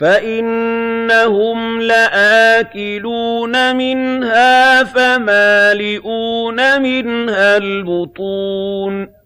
فَإِنَّهُمْ لَآكِلُونَ مِنْهَا فَمَالِئُونَ مِنْهَا الْبُطُونَ